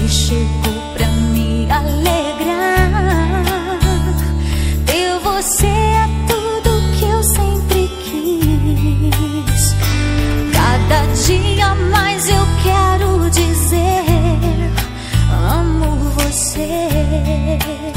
que chegou pra me alegrar. Ter você é tudo que eu sempre quis. Cada dia mais eu quero dizer: amo você.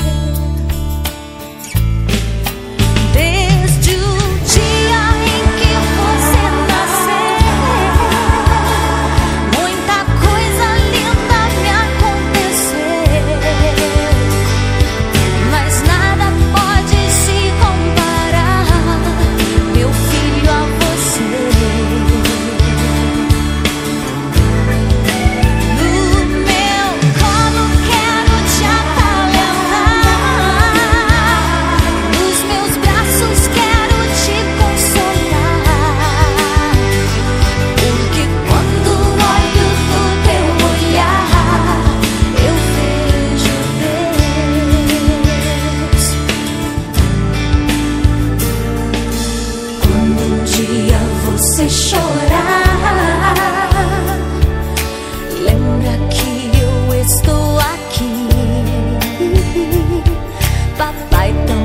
spotlight